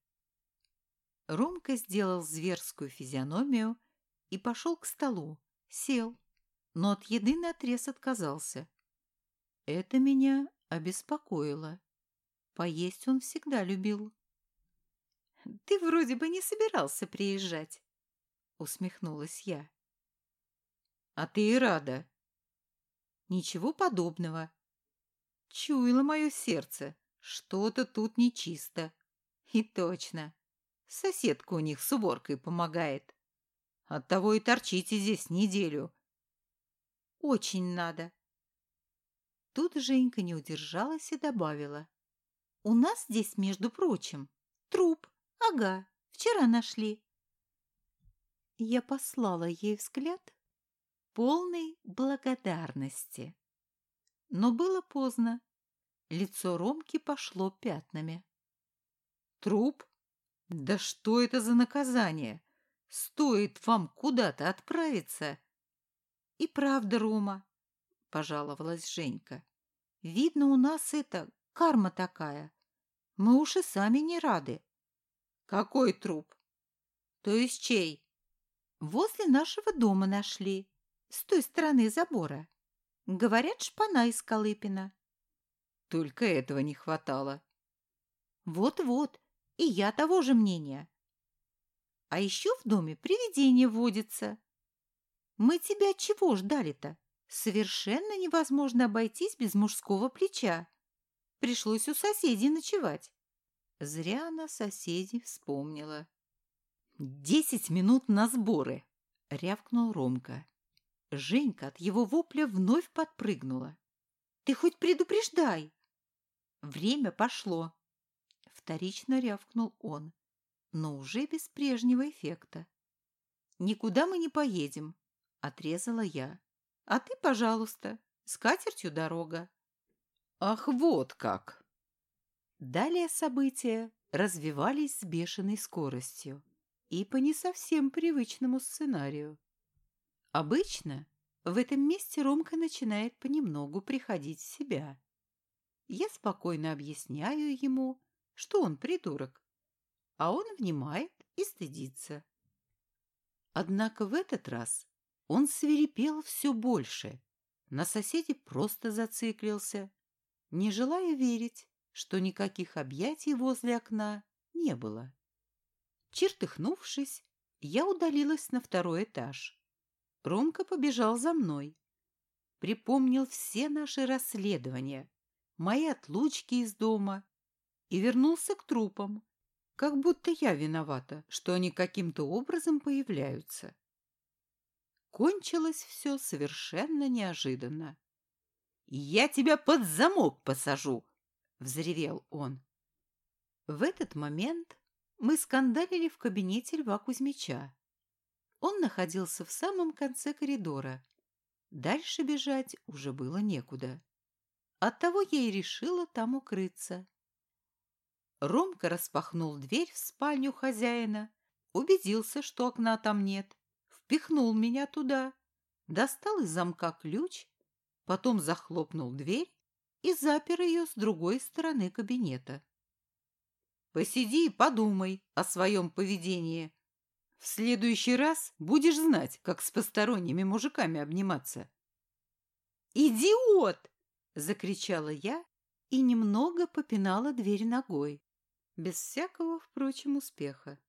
Ромка сделал зверскую физиономию и пошел к столу, сел, но от еды наотрез отказался. Это меня обеспокоило. Поесть он всегда любил. «Ты вроде бы не собирался приезжать», — усмехнулась я. «А ты и рада». «Ничего подобного. Чуяло мое сердце, что-то тут нечисто. И точно, соседка у них с уборкой помогает. Оттого и торчите здесь неделю». «Очень надо». Тут Женька не удержалась и добавила. «У нас здесь, между прочим, труп». Ага, вчера нашли. Я послала ей взгляд полной благодарности. Но было поздно. Лицо Ромки пошло пятнами. Труп? Да что это за наказание? Стоит вам куда-то отправиться? И правда, Рома, пожаловалась Женька. Видно, у нас это карма такая. Мы уж и сами не рады. Какой труп? То есть чей? Возле нашего дома нашли, с той стороны забора. Говорят, шпана из Колыпина. Только этого не хватало. Вот-вот, и я того же мнения. А еще в доме привидение водится. Мы тебя чего ждали-то? Совершенно невозможно обойтись без мужского плеча. Пришлось у соседей ночевать. Зря она соседей вспомнила. «Десять минут на сборы!» — рявкнул Ромка. Женька от его вопля вновь подпрыгнула. «Ты хоть предупреждай!» «Время пошло!» — вторично рявкнул он, но уже без прежнего эффекта. «Никуда мы не поедем!» — отрезала я. «А ты, пожалуйста, с катертью дорога!» «Ах, вот как!» Далее события развивались с бешеной скоростью и по не совсем привычному сценарию. Обычно в этом месте Ромка начинает понемногу приходить в себя. Я спокойно объясняю ему, что он придурок, а он внимает и стыдится. Однако в этот раз он свирепел все больше, на соседе просто зациклился, не желая верить, что никаких объятий возле окна не было. Чертыхнувшись, я удалилась на второй этаж. Ромка побежал за мной. Припомнил все наши расследования, мои отлучки из дома и вернулся к трупам, как будто я виновата, что они каким-то образом появляются. Кончилось все совершенно неожиданно. «Я тебя под замок посажу!» взревел он. В этот момент мы скандалили в кабинете Льва Кузьмича. Он находился в самом конце коридора. Дальше бежать уже было некуда. Оттого я и решила там укрыться. Ромка распахнул дверь в спальню хозяина, убедился, что окна там нет, впихнул меня туда, достал из замка ключ, потом захлопнул дверь и запер ее с другой стороны кабинета. «Посиди и подумай о своем поведении. В следующий раз будешь знать, как с посторонними мужиками обниматься». «Идиот!» — закричала я и немного попинала дверь ногой, без всякого, впрочем, успеха.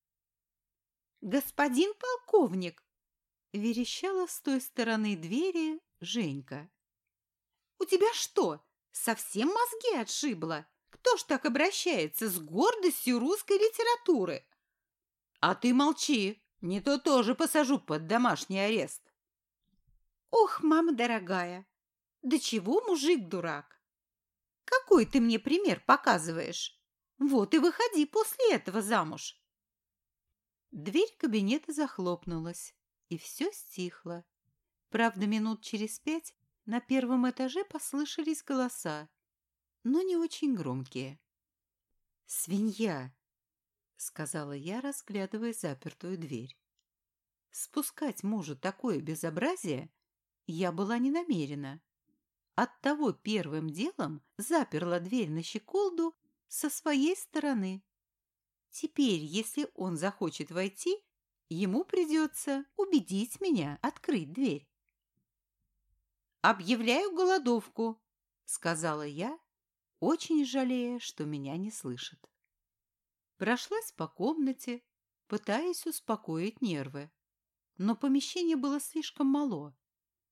«Господин полковник!» — верещала с той стороны двери Женька. «У тебя что, Совсем мозги отшибло. Кто ж так обращается с гордостью русской литературы? А ты молчи, не то тоже посажу под домашний арест. Ох, мама дорогая, да чего мужик дурак? Какой ты мне пример показываешь? Вот и выходи после этого замуж. Дверь кабинета захлопнулась, и все стихло. Правда, минут через пять на первом этаже послышались голоса, но не очень громкие. «Свинья!» — сказала я, разглядывая запертую дверь. Спускать мужу такое безобразие я была не намерена. Оттого первым делом заперла дверь на щеколду со своей стороны. Теперь, если он захочет войти, ему придется убедить меня открыть дверь. «Объявляю голодовку», — сказала я, очень жалея, что меня не слышат. Прошлась по комнате, пытаясь успокоить нервы. Но помещение было слишком мало,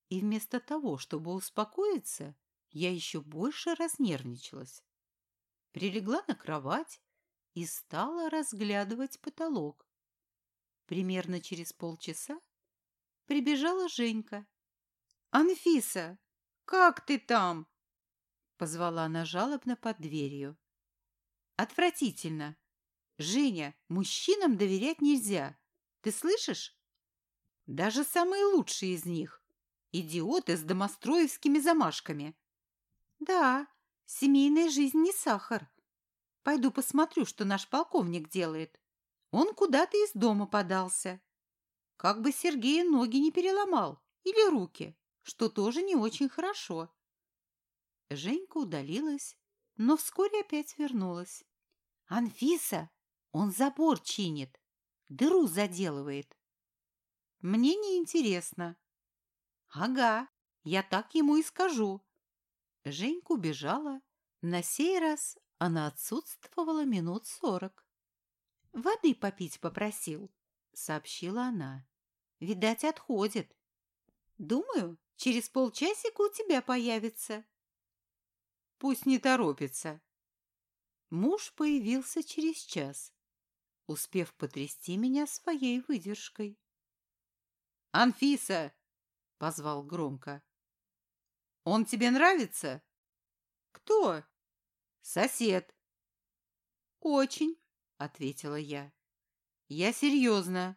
и вместо того, чтобы успокоиться, я еще больше разнервничалась. Прилегла на кровать и стала разглядывать потолок. Примерно через полчаса прибежала Женька. «Анфиса, как ты там?» Позвала она жалобно под дверью. «Отвратительно! Женя, мужчинам доверять нельзя. Ты слышишь? Даже самые лучшие из них. Идиоты с домостроевскими замашками. Да, семейная жизнь не сахар. Пойду посмотрю, что наш полковник делает. Он куда-то из дома подался. Как бы Сергея ноги не переломал или руки, что тоже не очень хорошо. Женька удалилась, но вскоре опять вернулась. «Анфиса, он забор чинит, дыру заделывает». «Мне не интересно». «Ага, я так ему и скажу». Женька убежала. На сей раз она отсутствовала минут сорок. «Воды попить попросил», — сообщила она. «Видать, отходит. Думаю, через полчасика у тебя появится». Пусть не торопится. Муж появился через час, успев потрясти меня своей выдержкой. «Анфиса!» — позвал громко. «Он тебе нравится?» «Кто?» «Сосед». «Очень», — ответила я. «Я серьезно».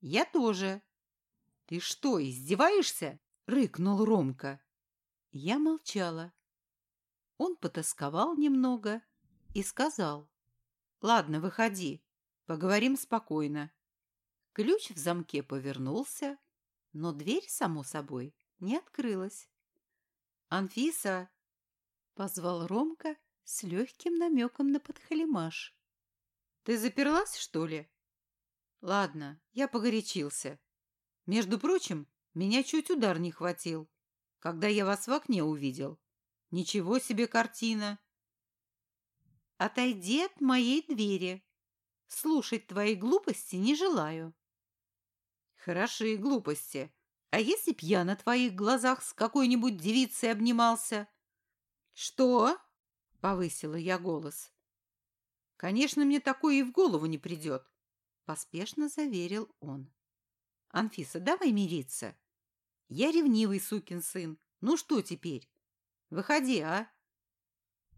«Я тоже». «Ты что, издеваешься?» — рыкнул Ромка. Я молчала. Он потасковал немного и сказал. «Ладно, выходи, поговорим спокойно». Ключ в замке повернулся, но дверь, само собой, не открылась. «Анфиса!» — позвал Ромка с легким намеком на подхалимаш. «Ты заперлась, что ли?» «Ладно, я погорячился. Между прочим, меня чуть удар не хватил, когда я вас в окне увидел. Ничего себе картина! Отойди от моей двери. Слушать твои глупости не желаю. Хорошие глупости. А если б я на твоих глазах с какой-нибудь девицей обнимался? Что? Повысила я голос. Конечно, мне такое и в голову не придет. Поспешно заверил он. Анфиса, давай мириться. Я ревнивый сукин сын. Ну что теперь? Выходи, а?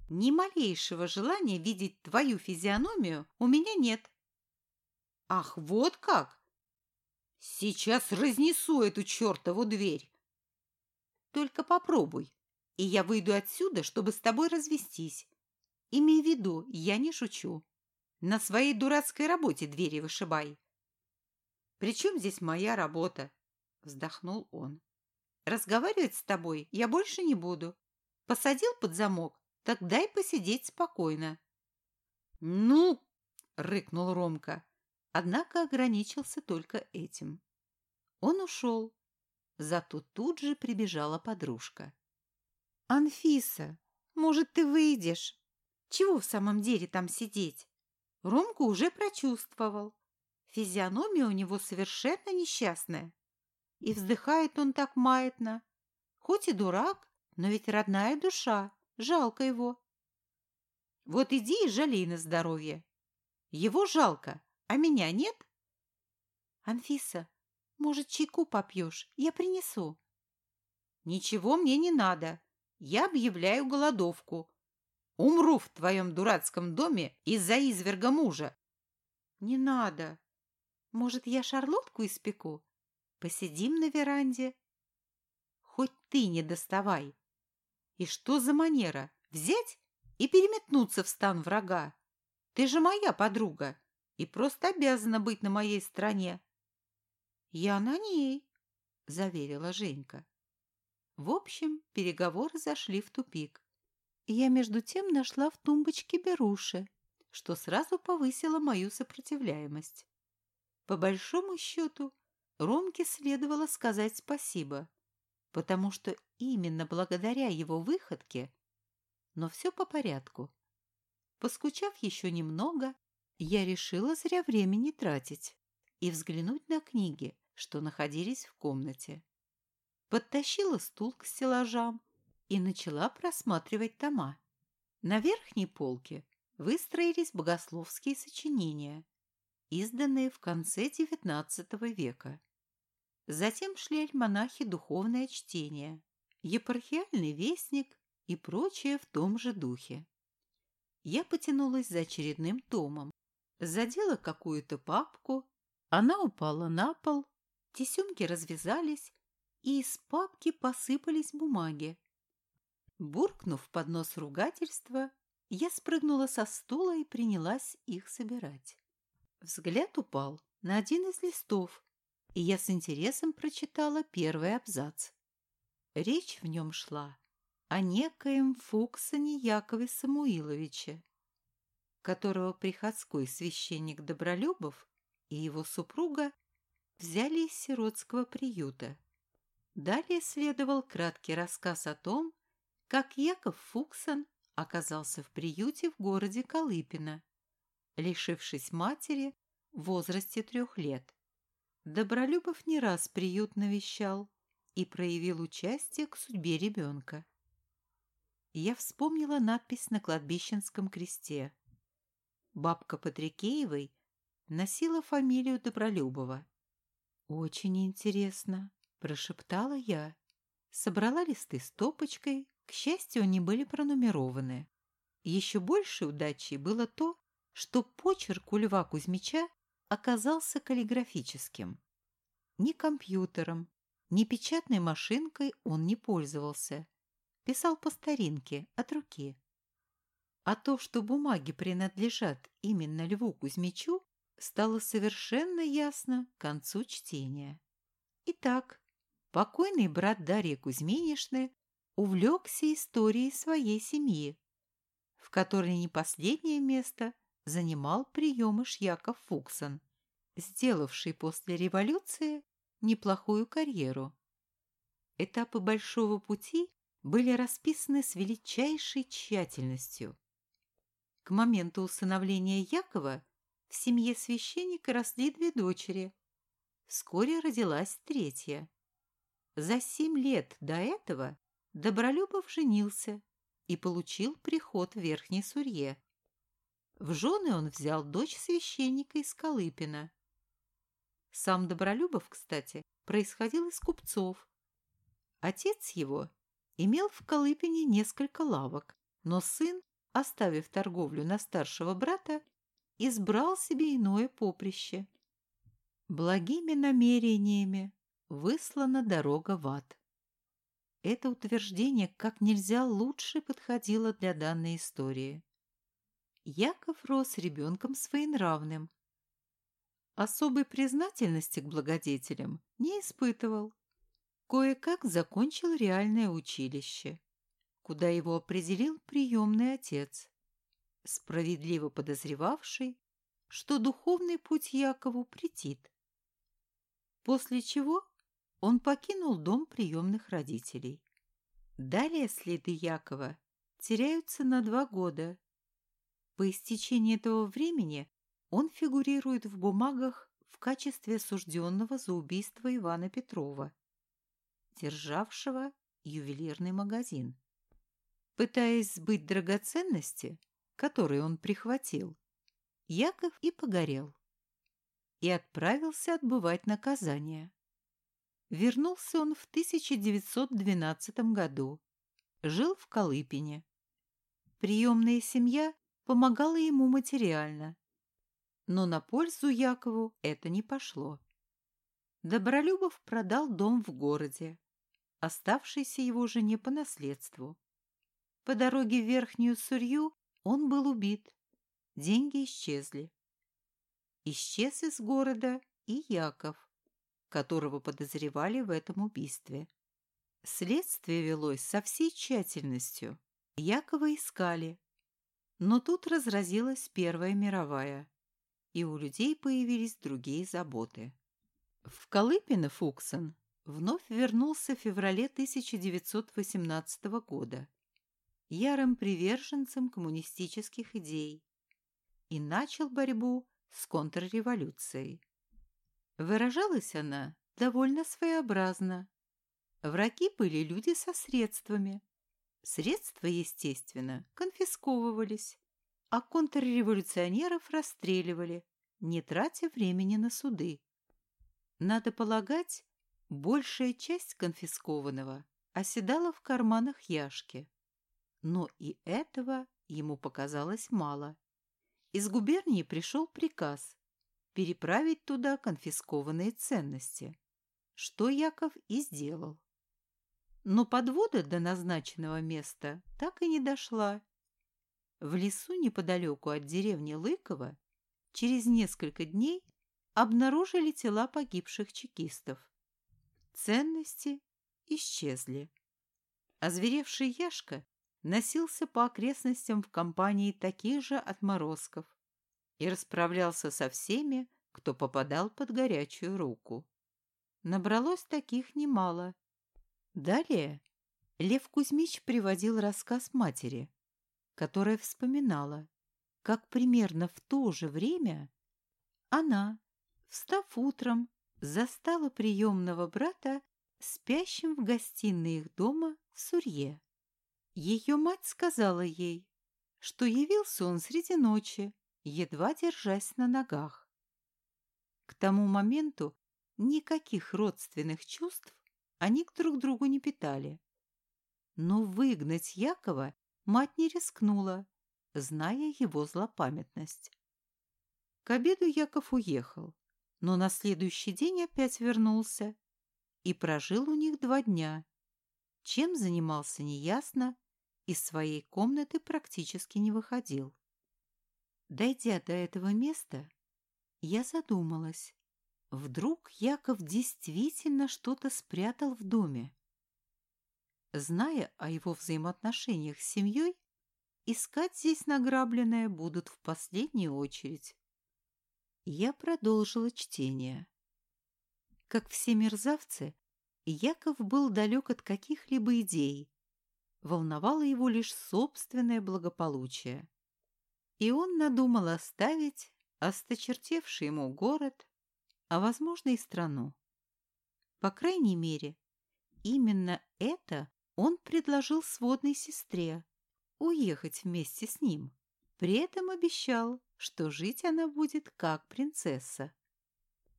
Ни малейшего желания видеть твою физиономию у меня нет. Ах, вот как! Сейчас разнесу эту чертову дверь. Только попробуй, и я выйду отсюда, чтобы с тобой развестись. Имей в виду, я не шучу. На своей дурацкой работе двери вышибай. Причем здесь моя работа? Вздохнул он. Разговаривать с тобой я больше не буду. Посадил под замок, так дай посидеть спокойно. «Ну!» — рыкнул Ромка, однако ограничился только этим. Он ушел, зато тут же прибежала подружка. «Анфиса, может, ты выйдешь? Чего в самом деле там сидеть?» Ромка уже прочувствовал. Физиономия у него совершенно несчастная. И вздыхает он так маятно. Хоть и дурак, но ведь родная душа, жалко его. Вот иди и жалей на здоровье. Его жалко, а меня нет? Анфиса, может, чайку попьешь? Я принесу.
Ничего мне не надо. Я объявляю голодовку. Умру в твоем дурацком доме из-за изверга мужа.
Не надо. Может, я шарлотку испеку? Посидим на веранде? Хоть ты не доставай. И что за манера? Взять и переметнуться в стан врага? Ты же моя подруга и просто обязана быть на моей стороне. Я на ней, заверила Женька. В общем, переговоры зашли в тупик. Я между тем нашла в тумбочке беруши, что сразу повысило мою сопротивляемость. По большому счету, Ромке следовало сказать спасибо, потому что именно благодаря его выходке, но все по порядку. Поскучав еще немного, я решила зря времени тратить и взглянуть на книги, что находились в комнате. Подтащила стул к стеллажам и начала просматривать тома. На верхней полке выстроились богословские сочинения, изданные в конце XIX века. Затем шли альманахи «Духовное чтение», «Епархиальный вестник» и прочее в том же духе. Я потянулась за очередным томом, задела какую-то папку, она упала на пол, тесемки развязались, и из папки посыпались бумаги. Буркнув под нос ругательства, я спрыгнула со стула и принялась их собирать. Взгляд упал на один из листов, и я с интересом прочитала первый абзац. Речь в нем шла о некоем Фуксоне Якове Самуиловиче, которого приходской священник Добролюбов и его супруга взяли из сиротского приюта. Далее следовал краткий рассказ о том, как Яков Фуксон оказался в приюте в городе Колыпино, лишившись матери в возрасте трех лет. Добролюбов не раз приют навещал и проявил участие к судьбе ребенка я вспомнила надпись на кладбищенском кресте. Бабка Патрикеевой носила фамилию Добролюбова. «Очень интересно», – прошептала я. Собрала листы стопочкой, к счастью, они были пронумерованы. Еще большей удачей было то, что почерк у Льва Кузьмича оказался каллиграфическим. Ни компьютером, ни печатной машинкой он не пользовался писал по старинке, от руки. А то, что бумаги принадлежат именно Льву Кузьмичу, стало совершенно ясно к концу чтения. Итак, покойный брат Дарьи Кузьминишны увлекся историей своей семьи, в которой не последнее место занимал приемыш Яков Фуксон, сделавший после революции неплохую карьеру. Этапы большого пути были расписаны с величайшей тщательностью. К моменту усыновления Якова в семье священника росли две дочери. Вскоре родилась третья. За семь лет до этого Добролюбов женился и получил приход в Верхней Сурье. В жены он взял дочь священника из Колыпина. Сам Добролюбов, кстати, происходил из купцов. Отец его имел в Колыпине несколько лавок, но сын, оставив торговлю на старшего брата, избрал себе иное поприще. Благими намерениями выслана дорога в ад. Это утверждение как нельзя лучше подходило для данной истории. Яков рос ребенком своенравным. Особой признательности к благодетелям не испытывал кое-как закончил реальное училище, куда его определил приемный отец, справедливо подозревавший, что духовный путь Якову претит. После чего он покинул дом приемных родителей. Далее следы Якова теряются на два года. По истечении этого времени он фигурирует в бумагах в качестве осужденного за убийство Ивана Петрова державшего ювелирный магазин. Пытаясь сбыть драгоценности, которые он прихватил, Яков и погорел и отправился отбывать наказание. Вернулся он в 1912 году. Жил в Колыпине. Приемная семья помогала ему материально. Но на пользу Якову это не пошло. Добролюбов продал дом в городе, оставшийся его жене по наследству. По дороге в Верхнюю Сурью он был убит. Деньги исчезли. Исчез из города и Яков, которого подозревали в этом убийстве. Следствие велось со всей тщательностью. Якова искали. Но тут разразилась Первая мировая, и у людей появились другие заботы. В Колыпино Фуксон вновь вернулся в феврале 1918 года ярым приверженцем коммунистических идей и начал борьбу с контрреволюцией. Выражалась она довольно своеобразно. Враги были люди со средствами. Средства, естественно, конфисковывались, а контрреволюционеров расстреливали, не тратя времени на суды. Надо полагать, большая часть конфискованного оседала в карманах Яшки. Но и этого ему показалось мало. Из губернии пришел приказ переправить туда конфискованные ценности, что Яков и сделал. Но подвода до назначенного места так и не дошла. В лесу неподалеку от деревни Лыково через несколько дней обнаружили тела погибших чекистов. Ценности исчезли. Озверевший Яшка носился по окрестностям в компании таких же отморозков и расправлялся со всеми, кто попадал под горячую руку. Набралось таких немало. Далее Лев Кузьмич приводил рассказ матери, которая вспоминала, как примерно в то же время она Встав утром, застала приемного брата спящим в гостиной их дома в Сурье. Ее мать сказала ей, что явился он среди ночи, едва держась на ногах. К тому моменту никаких родственных чувств они к друг другу не питали. Но выгнать Якова мать не рискнула, зная его злопамятность. К обеду Яков уехал но на следующий день опять вернулся и прожил у них два дня. Чем занимался, неясно, из своей комнаты практически не выходил. Дойдя до этого места, я задумалась. Вдруг Яков действительно что-то спрятал в доме. Зная о его взаимоотношениях с семьей, искать здесь награбленное будут в последнюю очередь. Я продолжила чтение. Как все мерзавцы, Яков был далек от каких-либо идей. Волновало его лишь собственное благополучие. И он надумал оставить осточертевший ему город, а, возможно, и страну. По крайней мере, именно это он предложил сводной сестре – уехать вместе с ним. При этом обещал, что жить она будет как принцесса.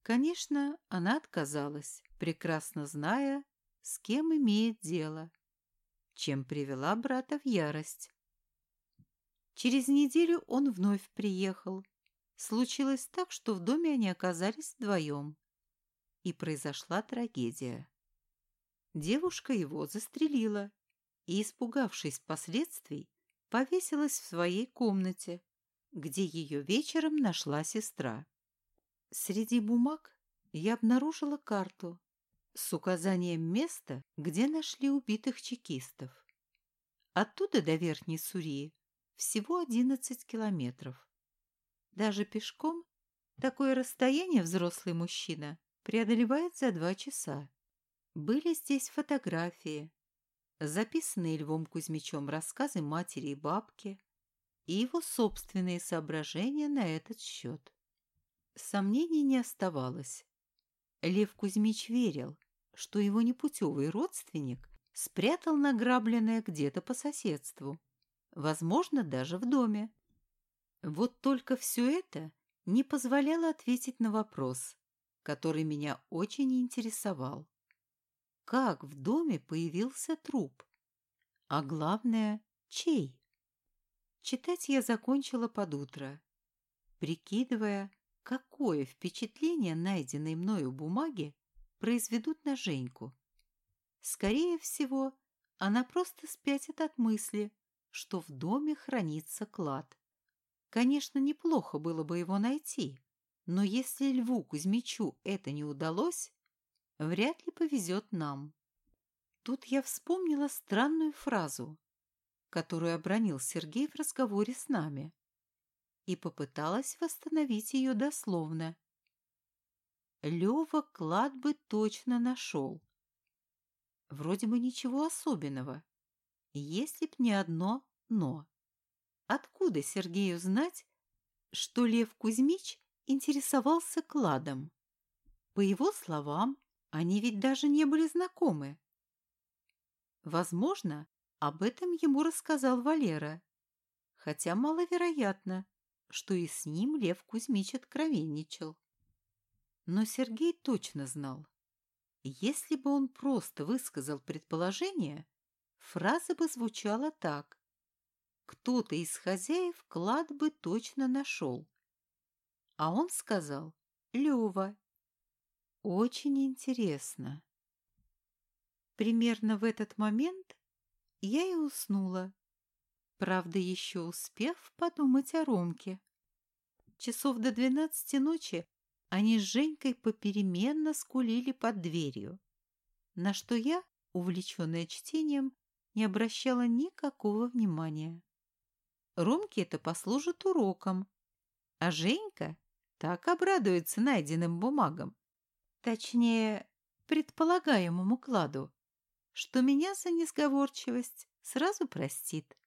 Конечно, она отказалась, прекрасно зная, с кем имеет дело, чем привела брата в ярость. Через неделю он вновь приехал. Случилось так, что в доме они оказались вдвоем. И произошла трагедия. Девушка его застрелила и, испугавшись последствий, повесилась в своей комнате, где ее вечером нашла сестра. Среди бумаг я обнаружила карту с указанием места, где нашли убитых чекистов. Оттуда до Верхней Сурии всего 11 километров. Даже пешком такое расстояние взрослый мужчина преодолевает за два часа. Были здесь фотографии, записанные Львом Кузьмичем рассказы матери и бабки и его собственные соображения на этот счет. Сомнений не оставалось. Лев Кузьмич верил, что его непутевый родственник спрятал награбленное где-то по соседству, возможно, даже в доме. Вот только все это не позволяло ответить на вопрос, который меня очень интересовал. как в доме появился труп. А главное, чей? Читать я закончила под утро, прикидывая, какое впечатление найденной мною бумаги произведут на Женьку. Скорее всего, она просто спятит от мысли, что в доме хранится клад. Конечно, неплохо было бы его найти, но если Льву Кузьмичу это не удалось, вряд ли повезет нам. Тут я вспомнила странную фразу, которую обронил Сергей в разговоре с нами, и попыталась восстановить ее дословно. Лева клад бы точно нашел. Вроде бы ничего особенного, если б не одно «но». Откуда Сергею знать, что Лев Кузьмич интересовался кладом? По его словам, они ведь даже не были знакомы. Возможно, об этом ему рассказал Валера, хотя маловероятно, что и с ним Лев Кузьмич откровенничал. Но Сергей точно знал. Если бы он просто высказал предположение, фраза бы звучала так. Кто-то из хозяев клад бы точно нашел. А он сказал «Лева». Очень интересно. Примерно в этот момент я и уснула. Правда, еще успев подумать о Ромке. Часов до двенадцати ночи они с Женькой попеременно скулили под дверью, на что я, увлеченная чтением, не обращала никакого внимания. Ромке это послужит уроком, а Женька так обрадуется найденным бумагам, точнее, предполагаемому кладу, что меня за несговорчивость сразу простит.